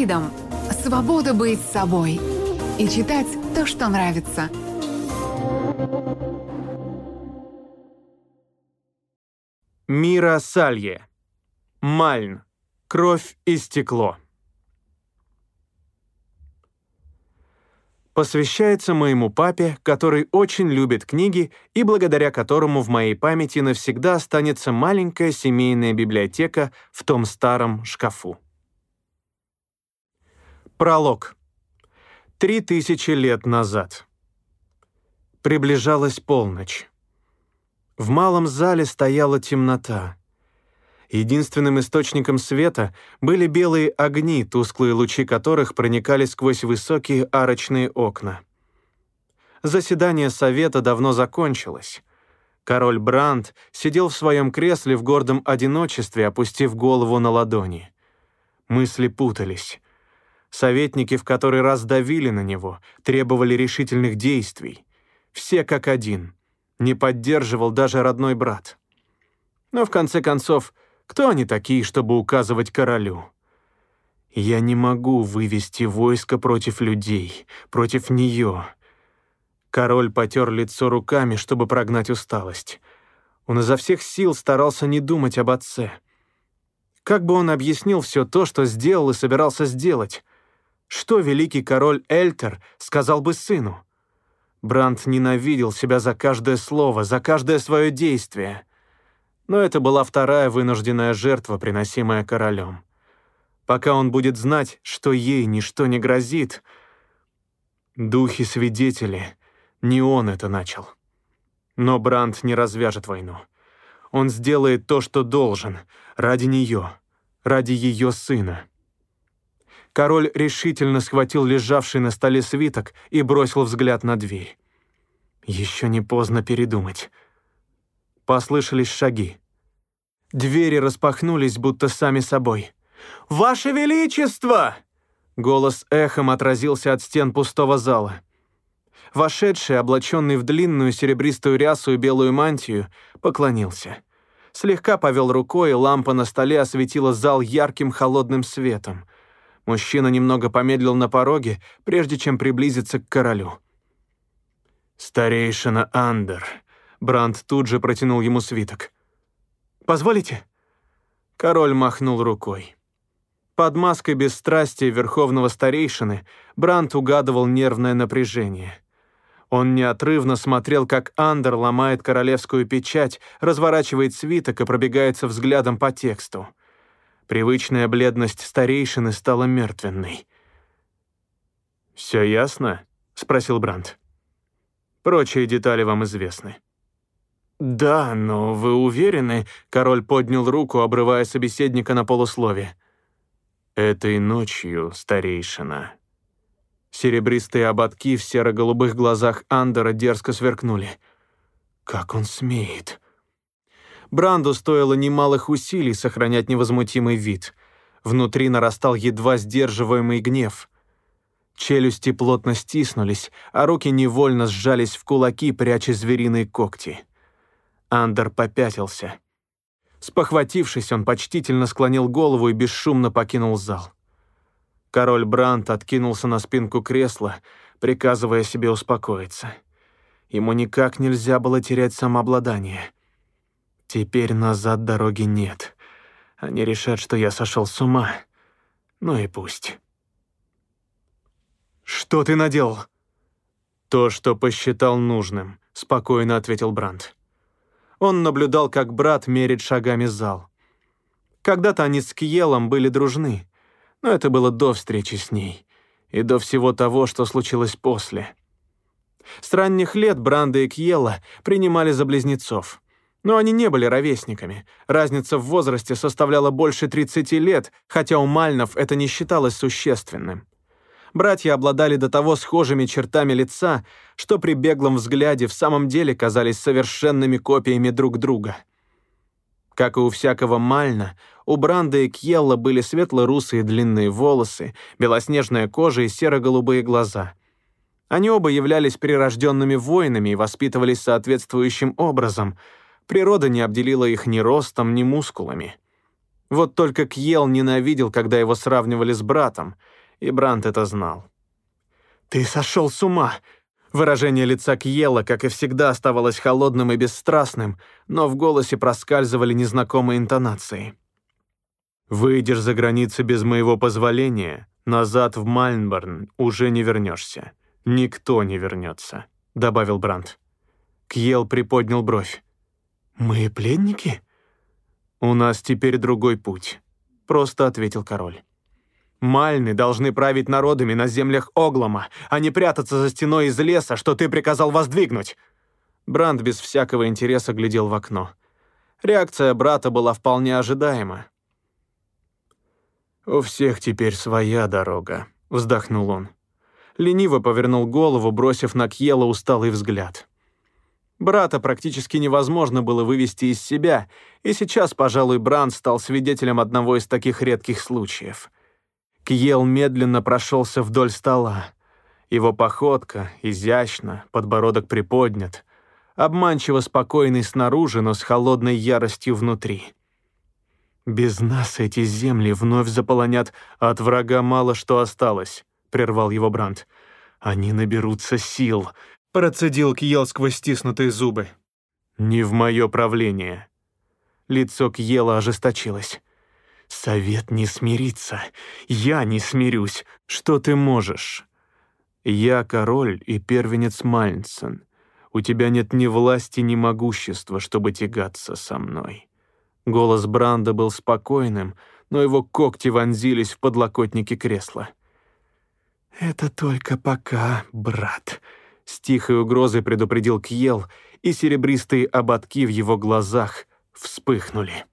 Фридом — свобода быть собой и читать то, что нравится. Мира Салье. Мальн. Кровь и стекло. Посвящается моему папе, который очень любит книги и благодаря которому в моей памяти навсегда останется маленькая семейная библиотека в том старом шкафу. Пролог. Три тысячи лет назад. Приближалась полночь. В малом зале стояла темнота. Единственным источником света были белые огни, тусклые лучи которых проникали сквозь высокие арочные окна. Заседание совета давно закончилось. Король Бранд сидел в своем кресле в гордом одиночестве, опустив голову на ладони. Мысли путались. Советники в который раз давили на него, требовали решительных действий. Все как один. Не поддерживал даже родной брат. Но в конце концов, кто они такие, чтобы указывать королю? Я не могу вывести войско против людей, против нее. Король потер лицо руками, чтобы прогнать усталость. Он изо всех сил старался не думать об отце. Как бы он объяснил все то, что сделал и собирался сделать? Что великий король Эльтер сказал бы сыну? Бранд ненавидел себя за каждое слово, за каждое свое действие. Но это была вторая вынужденная жертва, приносимая королем. Пока он будет знать, что ей ничто не грозит, духи-свидетели, не он это начал. Но Бранд не развяжет войну. Он сделает то, что должен, ради нее, ради ее сына. Король решительно схватил лежавший на столе свиток и бросил взгляд на дверь. Еще не поздно передумать. Послышались шаги. Двери распахнулись, будто сами собой. «Ваше Величество!» Голос эхом отразился от стен пустого зала. Вошедший, облаченный в длинную серебристую рясу и белую мантию, поклонился. Слегка повел рукой, и лампа на столе осветила зал ярким холодным светом. Мужчина немного помедлил на пороге, прежде чем приблизиться к королю. «Старейшина Андер». Бранд тут же протянул ему свиток. «Позволите?» Король махнул рукой. Под маской бесстрастия верховного старейшины Бранд угадывал нервное напряжение. Он неотрывно смотрел, как Андер ломает королевскую печать, разворачивает свиток и пробегается взглядом по тексту. Привычная бледность старейшины стала мертвенной. «Все ясно?» — спросил Бранд. «Прочие детали вам известны». «Да, но вы уверены?» — король поднял руку, обрывая собеседника на полуслове. «Этой ночью, старейшина». Серебристые ободки в серо-голубых глазах Андера дерзко сверкнули. «Как он смеет?» Бранду стоило немалых усилий сохранять невозмутимый вид. Внутри нарастал едва сдерживаемый гнев. Челюсти плотно стиснулись, а руки невольно сжались в кулаки, пряча звериные когти. Андер попятился. Спохватившись, он почтительно склонил голову и бесшумно покинул зал. Король Бранд откинулся на спинку кресла, приказывая себе успокоиться. Ему никак нельзя было терять самообладание — Теперь назад дороги нет. Они решат, что я сошел с ума. Ну и пусть. «Что ты наделал?» «То, что посчитал нужным», — спокойно ответил Бранд. Он наблюдал, как брат мерит шагами зал. Когда-то они с Кьелом были дружны, но это было до встречи с ней и до всего того, что случилось после. С ранних лет Бранда и Кьела принимали за близнецов. Но они не были ровесниками. Разница в возрасте составляла больше 30 лет, хотя у Мальнов это не считалось существенным. Братья обладали до того схожими чертами лица, что при беглом взгляде в самом деле казались совершенными копиями друг друга. Как и у всякого Мальна, у Бранда и Кьелла были светло-русые длинные волосы, белоснежная кожа и серо-голубые глаза. Они оба являлись прирожденными воинами и воспитывались соответствующим образом — Природа не обделила их ни ростом, ни мускулами. Вот только Кьел ненавидел, когда его сравнивали с братом, и Брант это знал. «Ты сошел с ума!» Выражение лица Кьела, как и всегда, оставалось холодным и бесстрастным, но в голосе проскальзывали незнакомые интонации. «Выйдешь за границы без моего позволения, назад в Мальнборн уже не вернешься. Никто не вернется», — добавил Брандт. Кьел приподнял бровь. «Мы пленники?» «У нас теперь другой путь», — просто ответил король. «Мальны должны править народами на землях Оглома, а не прятаться за стеной из леса, что ты приказал воздвигнуть». Бранд без всякого интереса глядел в окно. Реакция брата была вполне ожидаема. «У всех теперь своя дорога», — вздохнул он. Лениво повернул голову, бросив на Кьела усталый взгляд. Брата практически невозможно было вывести из себя, и сейчас, пожалуй, Бранд стал свидетелем одного из таких редких случаев. Кьел медленно прошелся вдоль стола. Его походка изящна, подбородок приподнят, обманчиво спокойный снаружи, но с холодной яростью внутри. «Без нас эти земли вновь заполонят, от врага мало что осталось», — прервал его Бранд. «Они наберутся сил, Процедил Кьел сквозь стиснутые зубы. «Не в мое правление». Лицо Кьела ожесточилось. «Совет не смирится. Я не смирюсь. Что ты можешь?» «Я король и первенец Мальнсен. У тебя нет ни власти, ни могущества, чтобы тягаться со мной». Голос Бранда был спокойным, но его когти вонзились в подлокотники кресла. «Это только пока, брат», с тихой угрозой предупредил Кьел, и серебристые ободки в его глазах вспыхнули.